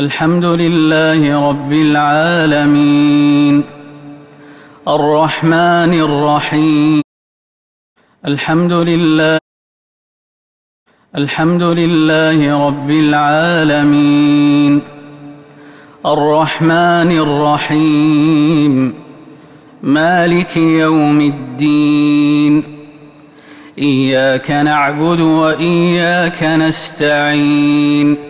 الحمد لله رب العالمين. الرحمن الرحيم. الحمد لله. الحمد لله رب العالمين. الرحمن الرحيم. مالك يوم الدين. إياك نعبد وإياك نستعين.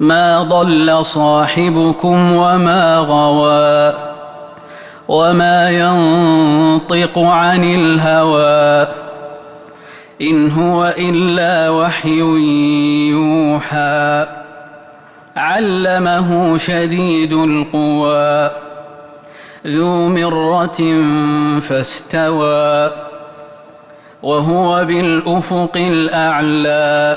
ما ضل صاحبكم وما غوى وما ينطق عن الهوى إن هو إلا وحي يوحى علمه شديد القوى ذو مرة فاستوى وهو بالأفق الأعلى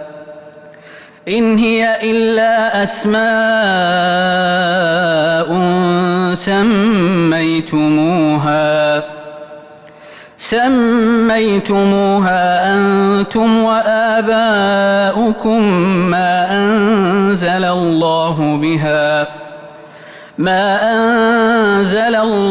إن هي إلا أسماء سميتموها. سميتموها أنتم وآباؤكم ما أنزل الله بها. ما أنزل الله